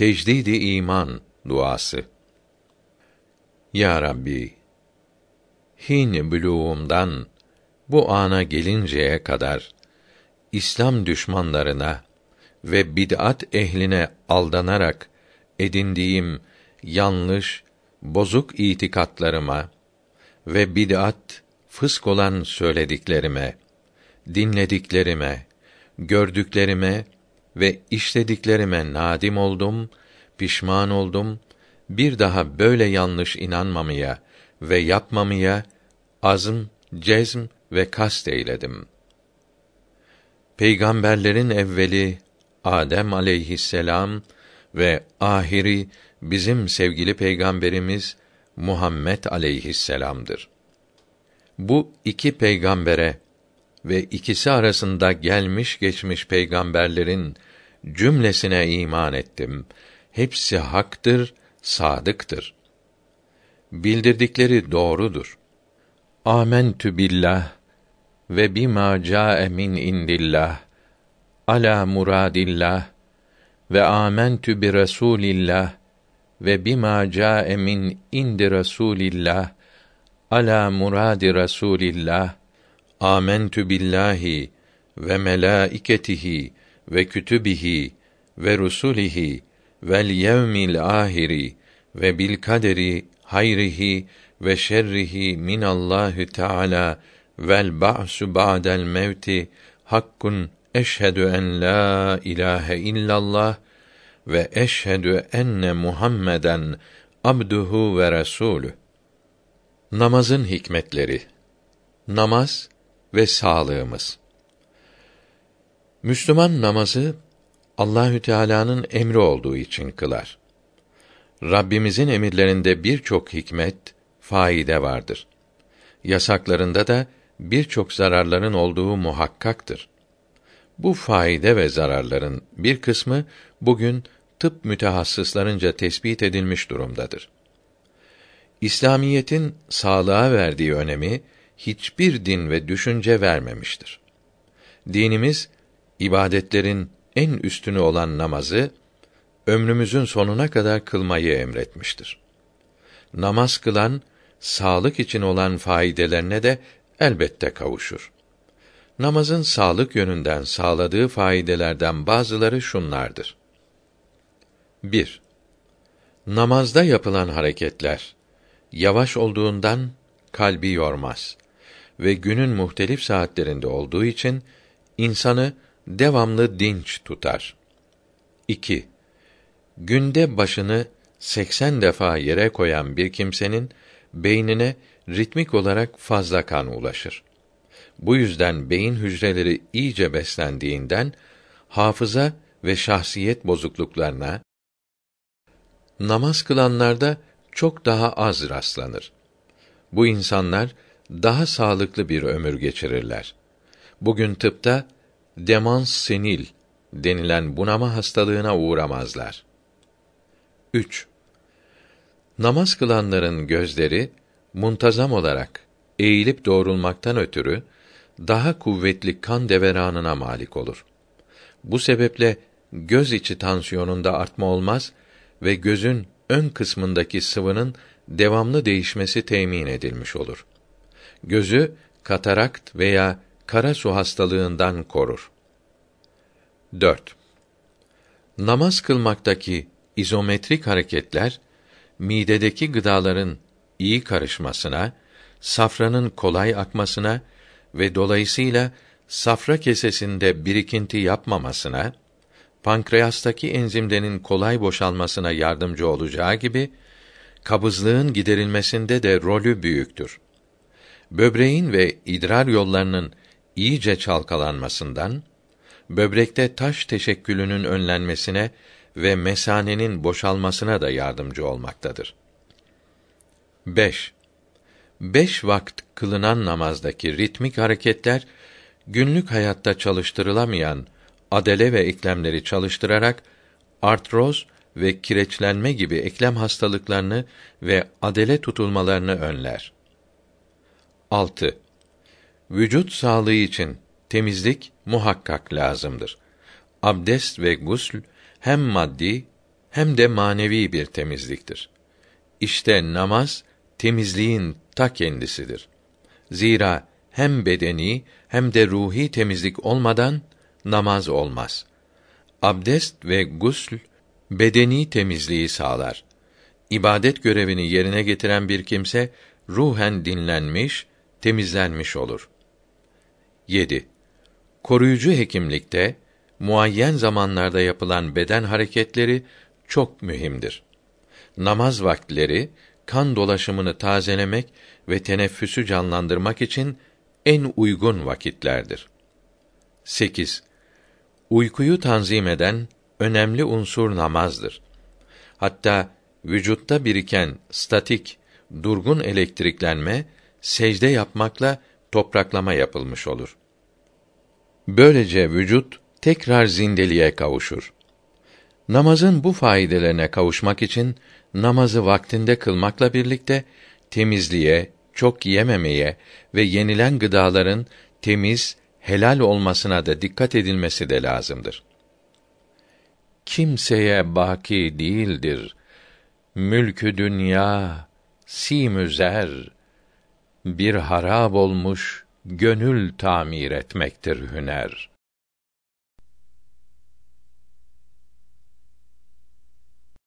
Tecdidi iman duası. Ya Rabbi, hin buluğumdan bu ana gelinceye kadar İslam düşmanlarına ve bid'at ehline aldanarak edindiğim yanlış, bozuk itikatlarıma ve bid'at, fısk olan söylediklerime, dinlediklerime, gördüklerime ve işlediklerime nadim oldum, pişman oldum. Bir daha böyle yanlış inanmamaya ve yapmamaya azm, cezm ve kast eyledim. Peygamberlerin evveli Adem aleyhisselam ve ahiri bizim sevgili peygamberimiz Muhammed aleyhisselam'dır. Bu iki peygambere ve ikisi arasında gelmiş geçmiş peygamberlerin cümlesine iman ettim. Hepsi haktır, sadıktır. Bildirdikleri doğrudur. Amentü billah ve bima ca'e min indillah ala muradillah ve amentü bi Resulillah ve bima ca'e min indi Resulillah ala muradi Resulillah Amentü billahi ve melaiketihi ve kütübihi ve rusulihi vel yevmil ahiri ve bil kaderi hayrihi ve şerrihi min Allahü Teala vel ba'su ba'del mevti hakkun eşhedü en la ilahe illallah ve eşhedü enne Muhammeden abduhu ve resulü. Namazın hikmetleri. Namaz ve sağlığımız. Müslüman namazı Allahü Teala'nın emri olduğu için kılar. Rabbimizin emirlerinde birçok hikmet, faide vardır. Yasaklarında da birçok zararların olduğu muhakkaktır. Bu faide ve zararların bir kısmı bugün tıp mütehassıslarınca tespit edilmiş durumdadır. İslamiyetin sağlığa verdiği önemi hiçbir din ve düşünce vermemiştir. Dinimiz ibadetlerin en üstünü olan namazı ömrümüzün sonuna kadar kılmayı emretmiştir. Namaz kılan sağlık için olan faydelerine de elbette kavuşur. Namazın sağlık yönünden sağladığı faydelerden bazıları şunlardır. 1. Namazda yapılan hareketler yavaş olduğundan kalbi yormaz ve günün muhtelif saatlerinde olduğu için insanı devamlı dinç tutar. 2. Günde başını 80 defa yere koyan bir kimsenin beynine ritmik olarak fazla kan ulaşır. Bu yüzden beyin hücreleri iyice beslendiğinden hafıza ve şahsiyet bozukluklarına namaz kılanlarda çok daha az rastlanır. Bu insanlar daha sağlıklı bir ömür geçirirler. Bugün tıpta demans senil denilen bunama hastalığına uğramazlar. 3. Namaz kılanların gözleri muntazam olarak eğilip doğrulmaktan ötürü daha kuvvetli kan deveranına malik olur. Bu sebeple göz içi tansiyonunda artma olmaz ve gözün ön kısmındaki sıvının devamlı değişmesi temin edilmiş olur. Gözü katarakt veya kara su hastalığından korur. 4. Namaz kılmaktaki izometrik hareketler midedeki gıdaların iyi karışmasına, safranın kolay akmasına ve dolayısıyla safra kesesinde birikinti yapmamasına, pankreastaki enzimlerin kolay boşalmasına yardımcı olacağı gibi kabızlığın giderilmesinde de rolü büyüktür. Böbreğin ve idrar yollarının iyice çalkalanmasından, böbrekte taş teşekkülünün önlenmesine ve mesanenin boşalmasına da yardımcı olmaktadır. 5. Beş vakit kılınan namazdaki ritmik hareketler günlük hayatta çalıştırılamayan adele ve eklemleri çalıştırarak artroz ve kireçlenme gibi eklem hastalıklarını ve adele tutulmalarını önler. 6. Vücut sağlığı için temizlik muhakkak lazımdır. Abdest ve gusl hem maddi hem de manevi bir temizliktir. İşte namaz temizliğin ta kendisidir. Zira hem bedeni hem de ruhi temizlik olmadan namaz olmaz. Abdest ve gusl bedeni temizliği sağlar. İbadet görevini yerine getiren bir kimse ruhen dinlenmiş, temizlenmiş olur. 7. Koruyucu hekimlikte muayyen zamanlarda yapılan beden hareketleri çok mühimdir. Namaz vaktleri kan dolaşımını tazelemek ve teneffüsü canlandırmak için en uygun vakitlerdir. 8. Uykuyu tanzim eden önemli unsur namazdır. Hatta vücutta biriken statik, durgun elektriklenme secde yapmakla topraklama yapılmış olur. Böylece vücut tekrar zindeliğe kavuşur. Namazın bu faydelerine kavuşmak için namazı vaktinde kılmakla birlikte temizliğe, çok yememeye ve yenilen gıdaların temiz, helal olmasına da dikkat edilmesi de lazımdır. Kimseye baki değildir. Mülkü dünya simüzer bir harab olmuş gönül tamir etmektir hüner.